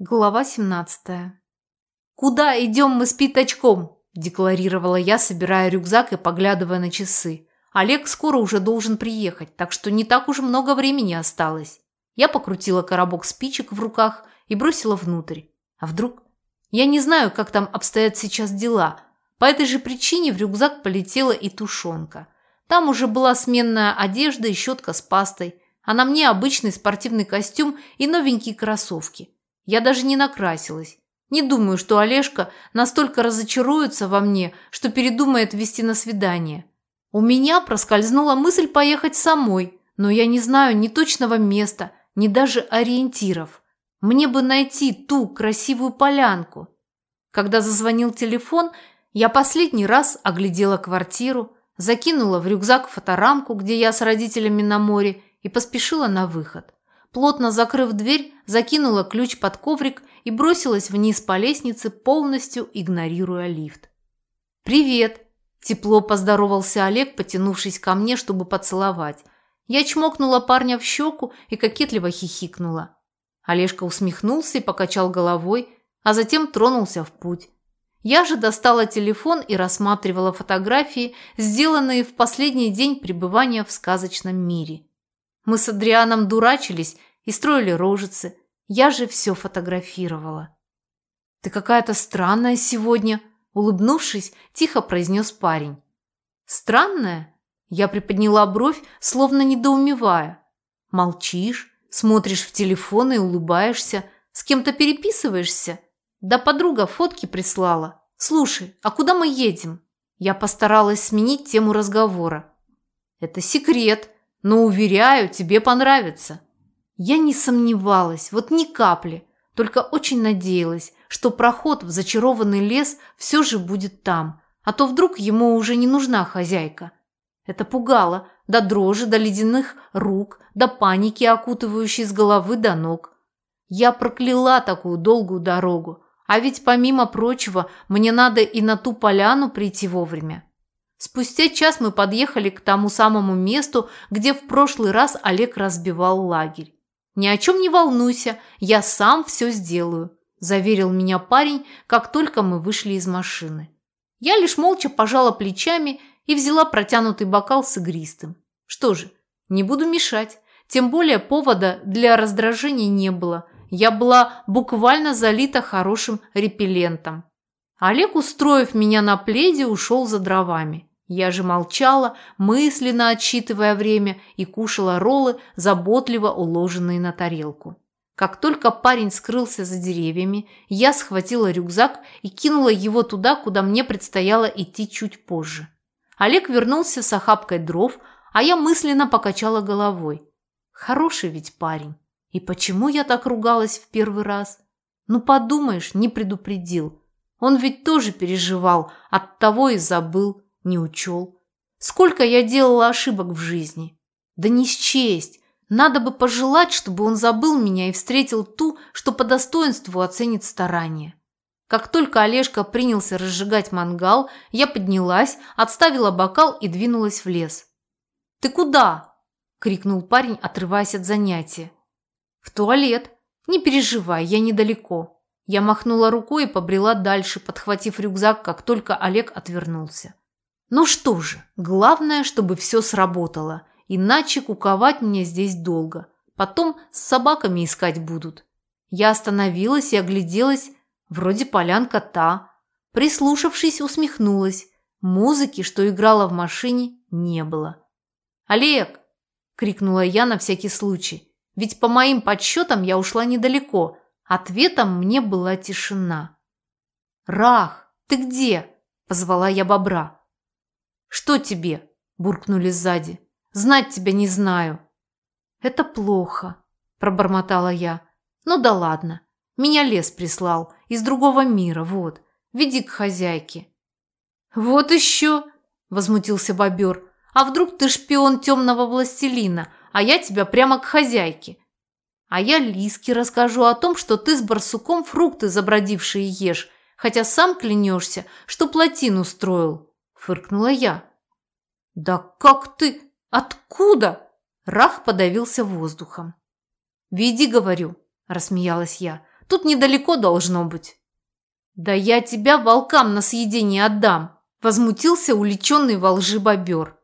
Глава 17. «Куда идем мы с пятачком?» – декларировала я, собирая рюкзак и поглядывая на часы. Олег скоро уже должен приехать, так что не так уж много времени осталось. Я покрутила коробок спичек в руках и бросила внутрь. А вдруг? Я не знаю, как там обстоят сейчас дела. По этой же причине в рюкзак полетела и тушенка. Там уже была сменная одежда и щетка с пастой, а на мне обычный спортивный костюм и новенькие кроссовки – я даже не накрасилась. Не думаю, что Олежка настолько разочаруется во мне, что передумает вести на свидание. У меня проскользнула мысль поехать самой, но я не знаю ни точного места, ни даже ориентиров. Мне бы найти ту красивую полянку. Когда зазвонил телефон, я последний раз оглядела квартиру, закинула в рюкзак фоторамку, где я с родителями на море, и поспешила на выход. Плотно закрыв дверь, закинула ключ под коврик и бросилась вниз по лестнице, полностью игнорируя лифт. «Привет!» – тепло поздоровался Олег, потянувшись ко мне, чтобы поцеловать. Я чмокнула парня в щеку и кокетливо хихикнула. Олежка усмехнулся и покачал головой, а затем тронулся в путь. Я же достала телефон и рассматривала фотографии, сделанные в последний день пребывания в сказочном мире. Мы с Адрианом дурачились и строили рожицы. Я же все фотографировала. «Ты какая-то странная сегодня», – улыбнувшись, тихо произнес парень. «Странная?» Я приподняла бровь, словно недоумевая. «Молчишь, смотришь в телефон и улыбаешься. С кем-то переписываешься?» «Да подруга фотки прислала. Слушай, а куда мы едем?» Я постаралась сменить тему разговора. «Это секрет», но, уверяю, тебе понравится». Я не сомневалась, вот ни капли, только очень надеялась, что проход в зачарованный лес все же будет там, а то вдруг ему уже не нужна хозяйка. Это пугало, до дрожи, до ледяных рук, до паники, окутывающей с головы до ног. Я прокляла такую долгую дорогу, а ведь помимо прочего мне надо и на ту поляну прийти вовремя. Спустя час мы подъехали к тому самому месту, где в прошлый раз Олег разбивал лагерь. «Ни о чем не волнуйся, я сам все сделаю», – заверил меня парень, как только мы вышли из машины. Я лишь молча пожала плечами и взяла протянутый бокал с игристым. Что же, не буду мешать, тем более повода для раздражения не было. Я была буквально залита хорошим репеллентом. Олег, устроив меня на пледе, ушел за дровами. Я же молчала, мысленно отсчитывая время, и кушала роллы, заботливо уложенные на тарелку. Как только парень скрылся за деревьями, я схватила рюкзак и кинула его туда, куда мне предстояло идти чуть позже. Олег вернулся с охапкой дров, а я мысленно покачала головой. Хороший ведь парень. И почему я так ругалась в первый раз? Ну, подумаешь, не предупредил. Он ведь тоже переживал, оттого и забыл не учел. Сколько я делала ошибок в жизни. Да не счесть. Надо бы пожелать, чтобы он забыл меня и встретил ту, что по достоинству оценит старание. Как только Олежка принялся разжигать мангал, я поднялась, отставила бокал и двинулась в лес. «Ты куда?» – крикнул парень, отрываясь от занятия. «В туалет. Не переживай, я недалеко». Я махнула рукой и побрела дальше, подхватив рюкзак, как только Олег отвернулся. Ну что же, главное, чтобы все сработало, иначе куковать мне здесь долго. Потом с собаками искать будут. Я остановилась и огляделась, вроде полянка та. Прислушавшись, усмехнулась. Музыки, что играла в машине, не было. «Олег!» – крикнула я на всякий случай. Ведь по моим подсчетам я ушла недалеко. Ответом мне была тишина. «Рах, ты где?» – позвала я бобра. «Что тебе?» – буркнули сзади. «Знать тебя не знаю». «Это плохо», – пробормотала я. «Ну да ладно. Меня лес прислал. Из другого мира, вот. Веди к хозяйке». «Вот еще!» – возмутился бобер. «А вдруг ты шпион темного властелина, а я тебя прямо к хозяйке?» «А я Лиске расскажу о том, что ты с барсуком фрукты забродившие ешь, хотя сам клянешься, что плотину строил» фыркнула я. «Да как ты? Откуда?» Рах подавился воздухом. «Веди, говорю», – рассмеялась я. Тут недалеко должно быть». «Да я тебя волкам на съедение отдам», – возмутился уличенный во лжи бобер.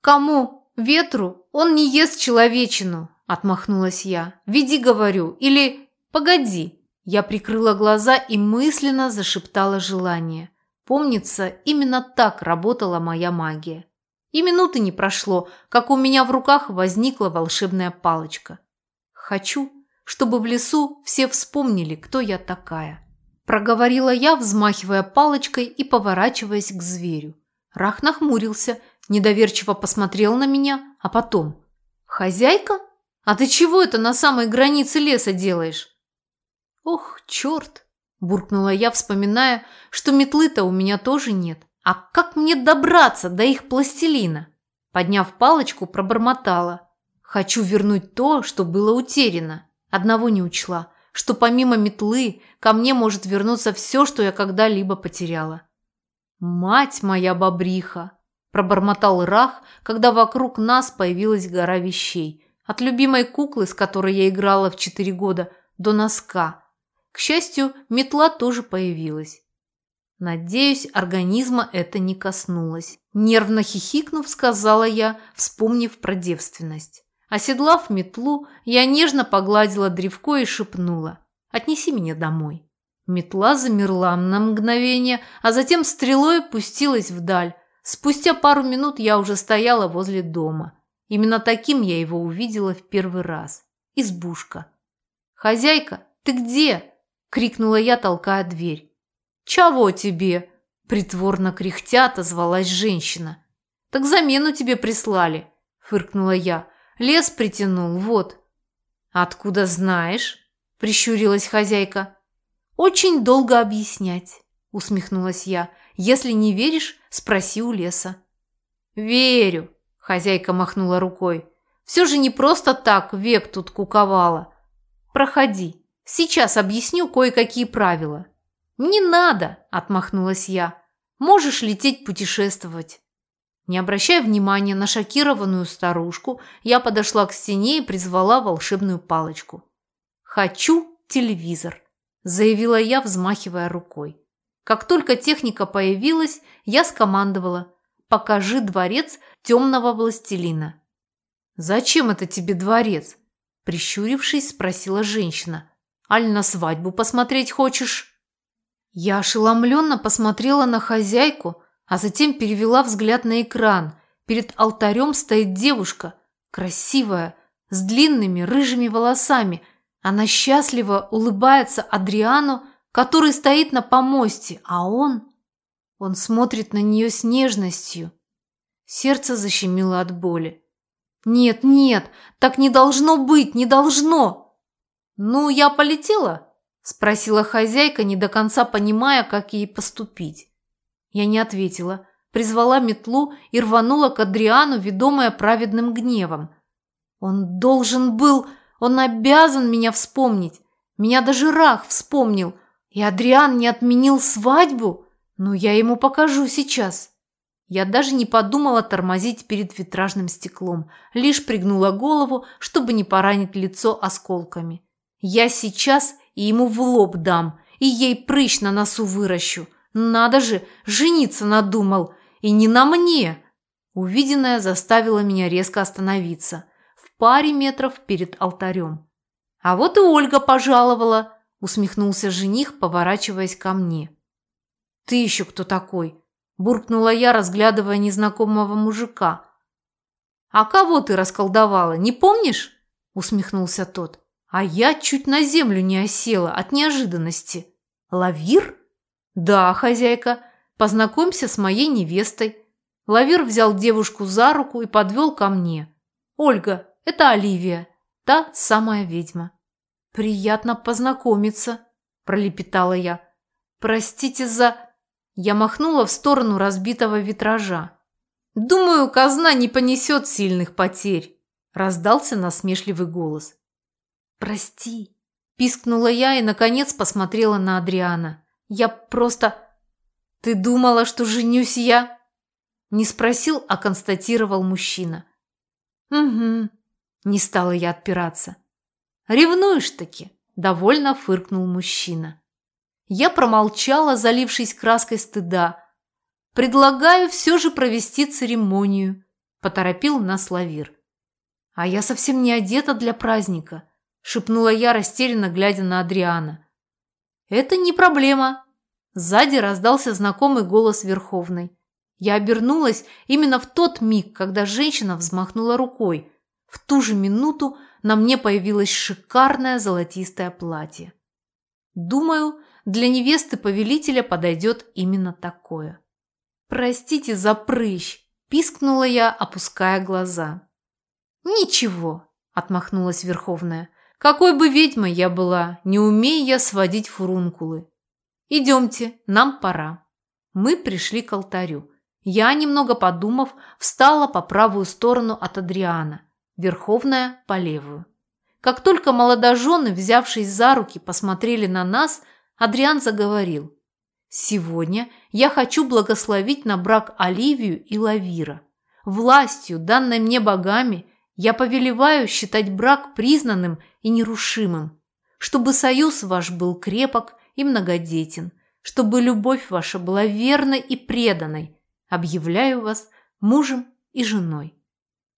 «Кому? Ветру? Он не ест человечину», – отмахнулась я. «Веди, говорю, или погоди». Я прикрыла глаза и мысленно зашептала желание. Помнится, именно так работала моя магия. И минуты не прошло, как у меня в руках возникла волшебная палочка. Хочу, чтобы в лесу все вспомнили, кто я такая. Проговорила я, взмахивая палочкой и поворачиваясь к зверю. Рах нахмурился, недоверчиво посмотрел на меня, а потом. «Хозяйка? А ты чего это на самой границе леса делаешь?» «Ох, черт!» – буркнула я, вспоминая, что метлы-то у меня тоже нет. А как мне добраться до их пластилина? Подняв палочку, пробормотала. Хочу вернуть то, что было утеряно. Одного не учла, что помимо метлы ко мне может вернуться все, что я когда-либо потеряла. «Мать моя бобриха!» – пробормотал Рах, когда вокруг нас появилась гора вещей. От любимой куклы, с которой я играла в четыре года, до носка. К счастью, метла тоже появилась. Надеюсь, организма это не коснулось. Нервно хихикнув, сказала я, вспомнив про девственность. Оседлав метлу, я нежно погладила древко и шепнула. «Отнеси меня домой». Метла замерла на мгновение, а затем стрелой пустилась вдаль. Спустя пару минут я уже стояла возле дома. Именно таким я его увидела в первый раз. Избушка. «Хозяйка, ты где?» – крикнула я, толкая дверь. «Чего тебе?» – притворно кряхтя отозвалась женщина. «Так замену тебе прислали», – фыркнула я. «Лес притянул, вот». «Откуда знаешь?» – прищурилась хозяйка. «Очень долго объяснять», – усмехнулась я. «Если не веришь, спроси у леса». «Верю», – хозяйка махнула рукой. «Все же не просто так век тут куковала. Проходи, сейчас объясню кое-какие правила». «Не надо!» – отмахнулась я. «Можешь лететь путешествовать». Не обращая внимания на шокированную старушку, я подошла к стене и призвала волшебную палочку. «Хочу телевизор», – заявила я, взмахивая рукой. Как только техника появилась, я скомандовала «Покажи дворец темного властелина». «Зачем это тебе дворец?» – прищурившись, спросила женщина. «Аль на свадьбу посмотреть хочешь?» Я ошеломленно посмотрела на хозяйку, а затем перевела взгляд на экран. Перед алтарем стоит девушка, красивая, с длинными рыжими волосами. Она счастливо улыбается Адриану, который стоит на помосте, а он... Он смотрит на нее с нежностью. Сердце защемило от боли. «Нет, нет, так не должно быть, не должно!» «Ну, я полетела?» Спросила хозяйка, не до конца понимая, как ей поступить. Я не ответила, призвала метлу и рванула к Адриану, ведомая праведным гневом. Он должен был, он обязан меня вспомнить. Меня даже Рах вспомнил. И Адриан не отменил свадьбу? Ну, я ему покажу сейчас. Я даже не подумала тормозить перед витражным стеклом, лишь пригнула голову, чтобы не поранить лицо осколками. Я сейчас и ему в лоб дам, и ей прыщ на носу выращу. Надо же, жениться надумал, и не на мне. Увиденное заставило меня резко остановиться, в паре метров перед алтарем. А вот и Ольга пожаловала, усмехнулся жених, поворачиваясь ко мне. Ты еще кто такой? буркнула я, разглядывая незнакомого мужика. А кого ты расколдовала, не помнишь? усмехнулся тот. А я чуть на землю не осела от неожиданности. Лавир? Да, хозяйка, познакомься с моей невестой. Лавир взял девушку за руку и подвел ко мне. Ольга, это Оливия, та самая ведьма. Приятно познакомиться, пролепетала я. Простите за... Я махнула в сторону разбитого витража. «Думаю, казна не понесет сильных потерь», – раздался насмешливый голос. «Прости», – пискнула я и, наконец, посмотрела на Адриана. «Я просто...» «Ты думала, что женюсь я?» Не спросил, а констатировал мужчина. «Угу», – не стала я отпираться. «Ревнуешь-таки?» – Довольно фыркнул мужчина. Я промолчала, залившись краской стыда. «Предлагаю все же провести церемонию», – поторопил нас Лавир. «А я совсем не одета для праздника», – шепнула я, растерянно глядя на Адриана. «Это не проблема». Сзади раздался знакомый голос Верховной. Я обернулась именно в тот миг, когда женщина взмахнула рукой. В ту же минуту на мне появилось шикарное золотистое платье. Думаю, для невесты повелителя подойдет именно такое. «Простите за прыщ!» – пискнула я, опуская глаза. «Ничего!» – отмахнулась Верховная. «Какой бы ведьмой я была, не умея я сводить фурункулы. Идемте, нам пора». Мы пришли к алтарю. Я, немного подумав, встала по правую сторону от Адриана, Верховная – по левую. Как только молодожены, взявшись за руки, посмотрели на нас, Адриан заговорил. «Сегодня я хочу благословить на брак Оливию и Лавира. Властью, данной мне богами, я повелеваю считать брак признанным и нерушимым, чтобы союз ваш был крепок и многодетен, чтобы любовь ваша была верной и преданной. Объявляю вас мужем и женой».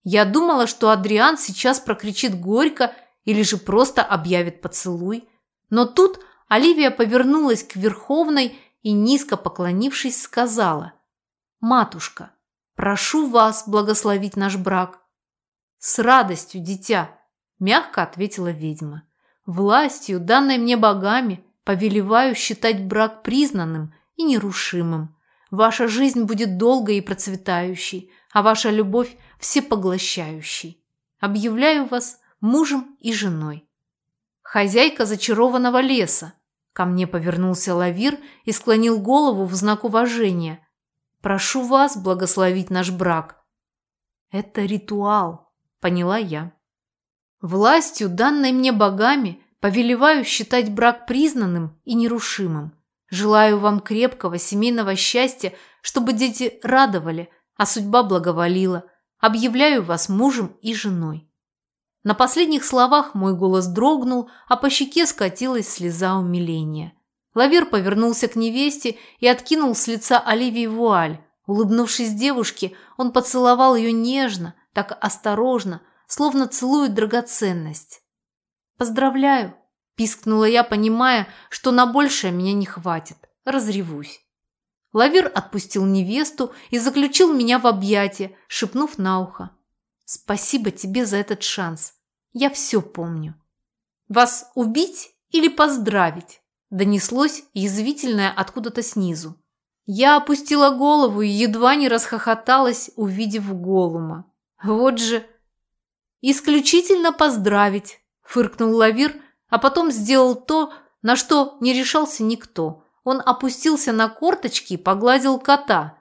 Я думала, что Адриан сейчас прокричит горько или же просто объявит поцелуй. Но тут Оливия повернулась к Верховной и, низко поклонившись, сказала «Матушка, прошу вас благословить наш брак». «С радостью, дитя», – мягко ответила ведьма. «Властью, данной мне богами, повелеваю считать брак признанным и нерушимым. Ваша жизнь будет долгой и процветающей, а ваша любовь – всепоглощающей. Объявляю вас мужем и женой. Хозяйка зачарованного леса. Ко мне повернулся Лавир и склонил голову в знак уважения. Прошу вас благословить наш брак. Это ритуал, поняла я. Властью, данной мне богами, повелеваю считать брак признанным и нерушимым. Желаю вам крепкого семейного счастья, чтобы дети радовали, а судьба благоволила. Объявляю вас мужем и женой. На последних словах мой голос дрогнул, а по щеке скатилась слеза умиления. Лавир повернулся к невесте и откинул с лица Оливии вуаль. Улыбнувшись девушке, он поцеловал ее нежно, так осторожно, словно целует драгоценность. «Поздравляю!» – пискнула я, понимая, что на большее меня не хватит. Разревусь. Лавир отпустил невесту и заключил меня в объятия, шепнув на ухо. Спасибо тебе за этот шанс. Я все помню. Вас убить или поздравить? Донеслось язвительное откуда-то снизу. Я опустила голову и едва не расхохоталась, увидев голума. Вот же... «Исключительно поздравить», – фыркнул Лавир, а потом сделал то, на что не решался никто. Он опустился на корточки и погладил кота.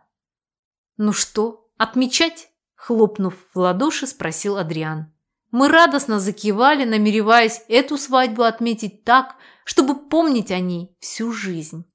«Ну что, отмечать?» Хлопнув в ладоши, спросил Адриан. Мы радостно закивали, намереваясь эту свадьбу отметить так, чтобы помнить о ней всю жизнь.